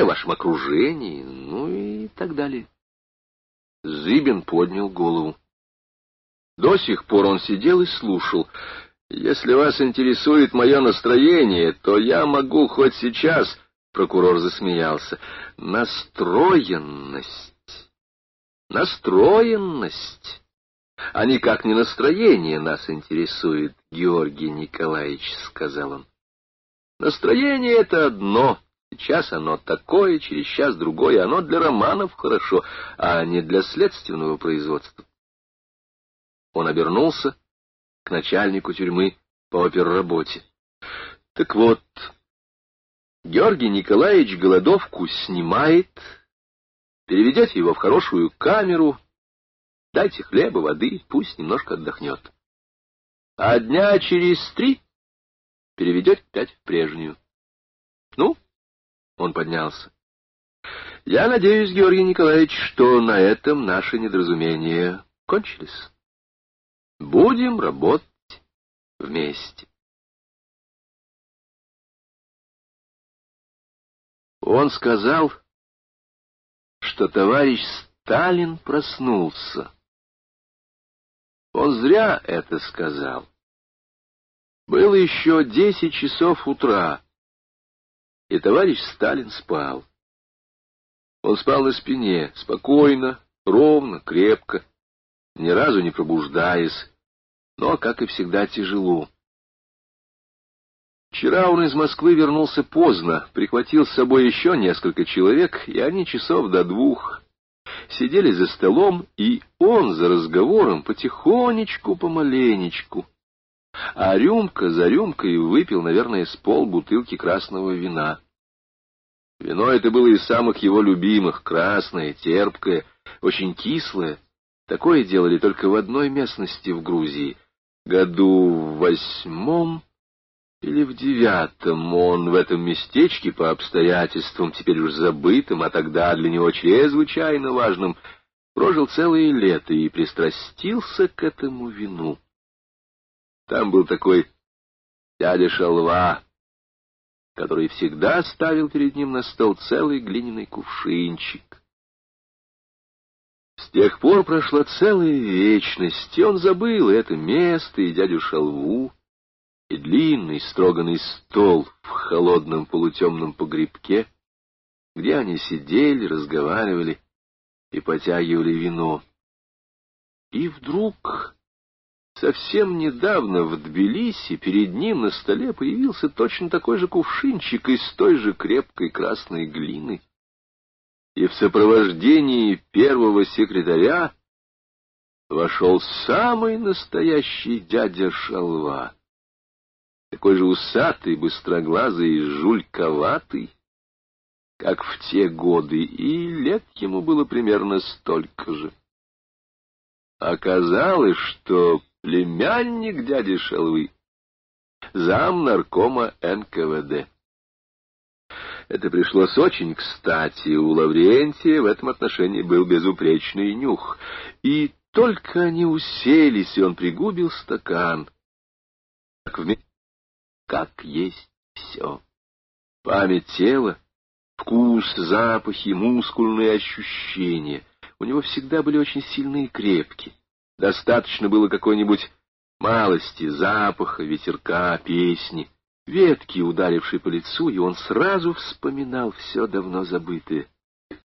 о вашем окружении, ну и так далее. Зыбин поднял голову. До сих пор он сидел и слушал. «Если вас интересует мое настроение, то я могу хоть сейчас...» Прокурор засмеялся. «Настроенность. Настроенность. А никак не настроение нас интересует, Георгий Николаевич», — сказал он. «Настроение — это одно, Сейчас оно такое, через час другое. Оно для романов хорошо, а не для следственного производства. Он обернулся к начальнику тюрьмы по оперработе. Так вот, Георгий Николаевич голодовку снимает, переведете его в хорошую камеру, дайте хлеба, воды, пусть немножко отдохнет. А дня через три переведете опять в прежнюю. Ну, он поднялся. Я надеюсь, Георгий Николаевич, что на этом наши недоразумения кончились. Будем работать вместе. Он сказал, что товарищ Сталин проснулся. Он зря это сказал. Было еще десять часов утра и товарищ Сталин спал. Он спал на спине, спокойно, ровно, крепко, ни разу не пробуждаясь, но, как и всегда, тяжело. Вчера он из Москвы вернулся поздно, прихватил с собой еще несколько человек, и они часов до двух сидели за столом, и он за разговором потихонечку, помаленечку, а рюмка за рюмкой выпил, наверное, с пол бутылки красного вина. Вино это было из самых его любимых, красное, терпкое, очень кислое. Такое делали только в одной местности в Грузии. Году в восьмом или в девятом он в этом местечке по обстоятельствам, теперь уж забытым, а тогда для него чрезвычайно важным, прожил целое лето и пристрастился к этому вину. Там был такой дядя Шалва, который всегда ставил перед ним на стол целый глиняный кувшинчик. С тех пор прошла целая вечность, и он забыл это место и дядю Шалву, и длинный строганный стол в холодном полутемном погребке, где они сидели, разговаривали и потягивали вино. И вдруг Совсем недавно в Тбилиси перед ним на столе появился точно такой же кувшинчик из той же крепкой красной глины. И в сопровождении первого секретаря вошел самый настоящий дядя Шалва. Такой же усатый, быстроглазый и жульковатый, как в те годы, и лет ему было примерно столько же. Оказалось, что племянник дяди Шалвы, зам наркома НКВД. Это пришлось очень кстати, у Лаврентия в этом отношении был безупречный нюх, и только они уселись, и он пригубил стакан, как, вместе, как есть все. Память тела, вкус, запахи, мускульные ощущения у него всегда были очень сильные и крепкие. Достаточно было какой-нибудь малости, запаха, ветерка, песни, ветки, ударившей по лицу, и он сразу вспоминал все давно забытое.